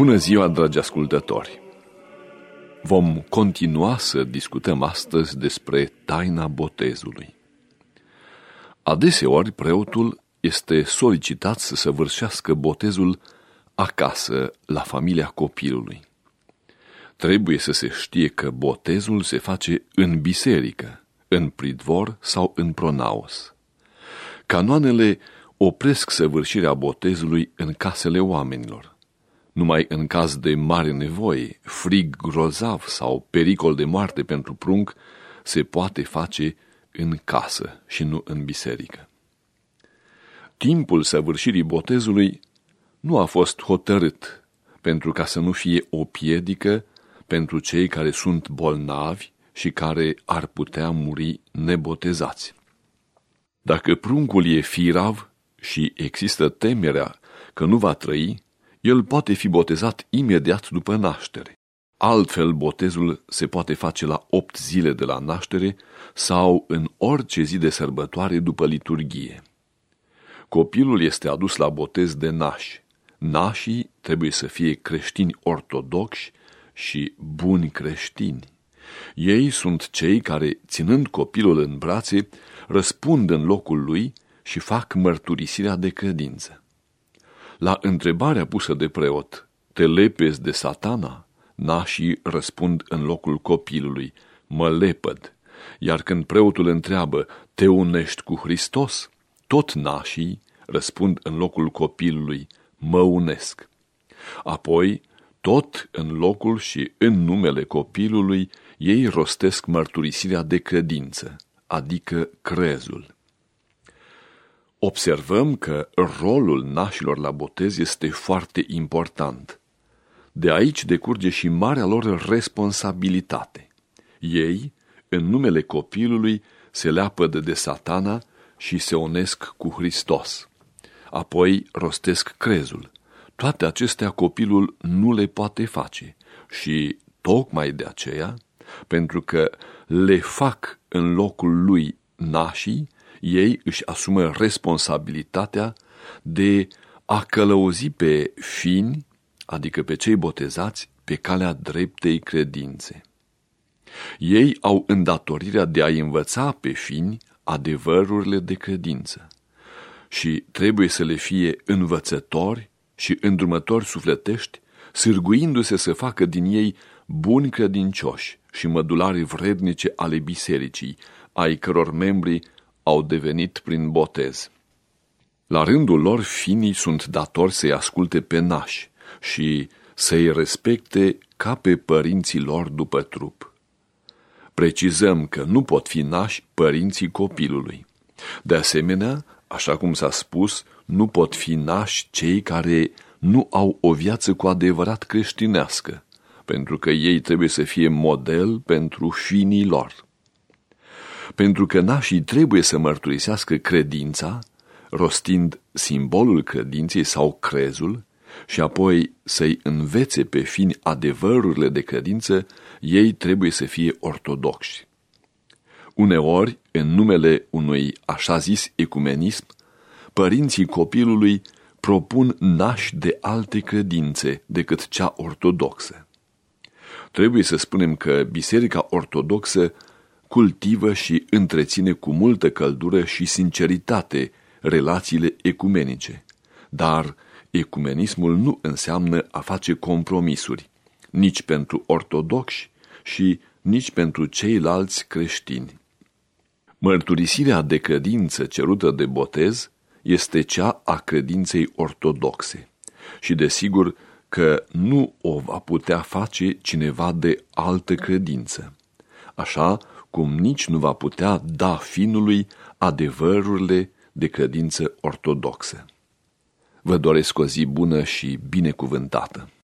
Bună ziua, dragi ascultători! Vom continua să discutăm astăzi despre taina botezului. Adeseori, preotul este solicitat să săvârșească botezul acasă, la familia copilului. Trebuie să se știe că botezul se face în biserică, în pridvor sau în pronaos. Canoanele opresc săvârșirea botezului în casele oamenilor. Numai în caz de mare nevoie, frig grozav sau pericol de moarte pentru prunc, se poate face în casă și nu în biserică. Timpul săvârșirii botezului nu a fost hotărât pentru ca să nu fie o piedică pentru cei care sunt bolnavi și care ar putea muri nebotezați. Dacă pruncul e firav și există temerea că nu va trăi, el poate fi botezat imediat după naștere. Altfel, botezul se poate face la opt zile de la naștere sau în orice zi de sărbătoare după liturghie. Copilul este adus la botez de nași. Nașii trebuie să fie creștini ortodoxi și buni creștini. Ei sunt cei care, ținând copilul în brațe, răspund în locul lui și fac mărturisirea de credință. La întrebarea pusă de preot, te lepezi de satana? Nașii răspund în locul copilului, mă lepăd. Iar când preotul întreabă, te unești cu Hristos? Tot nașii răspund în locul copilului, mă unesc. Apoi, tot în locul și în numele copilului, ei rostesc mărturisirea de credință, adică crezul. Observăm că rolul nașilor la botez este foarte important. De aici decurge și marea lor responsabilitate. Ei, în numele copilului, se leapădă de satana și se unesc cu Hristos. Apoi rostesc crezul. Toate acestea copilul nu le poate face și tocmai de aceea, pentru că le fac în locul lui nașii, ei își asumă responsabilitatea de a călăuzi pe fini, adică pe cei botezați, pe calea dreptei credințe. Ei au îndatorirea de a învăța pe fini adevărurile de credință și trebuie să le fie învățători și îndrumători sufletești, sârguindu-se să facă din ei buni credincioși și mădulari vrednice ale bisericii, ai căror membri au devenit prin botez. La rândul lor, finii sunt datori să-i asculte pe nași și să-i respecte ca pe părinții lor după trup. Precizăm că nu pot fi nași părinții copilului. De asemenea, așa cum s-a spus, nu pot fi nași cei care nu au o viață cu adevărat creștinească, pentru că ei trebuie să fie model pentru finii lor pentru că nașii trebuie să mărturisească credința, rostind simbolul credinței sau crezul, și apoi să-i învețe pe fini adevărurile de credință, ei trebuie să fie ortodoxi. Uneori, în numele unui așa zis ecumenism, părinții copilului propun nași de alte credințe decât cea ortodoxă. Trebuie să spunem că Biserica Ortodoxă cultivă și întreține cu multă căldură și sinceritate relațiile ecumenice. Dar ecumenismul nu înseamnă a face compromisuri, nici pentru ortodoxi și nici pentru ceilalți creștini. Mărturisirea de credință cerută de botez este cea a credinței ortodoxe și desigur că nu o va putea face cineva de altă credință. Așa, cum nici nu va putea da finului adevărurile de credință ortodoxă. Vă doresc o zi bună și binecuvântată!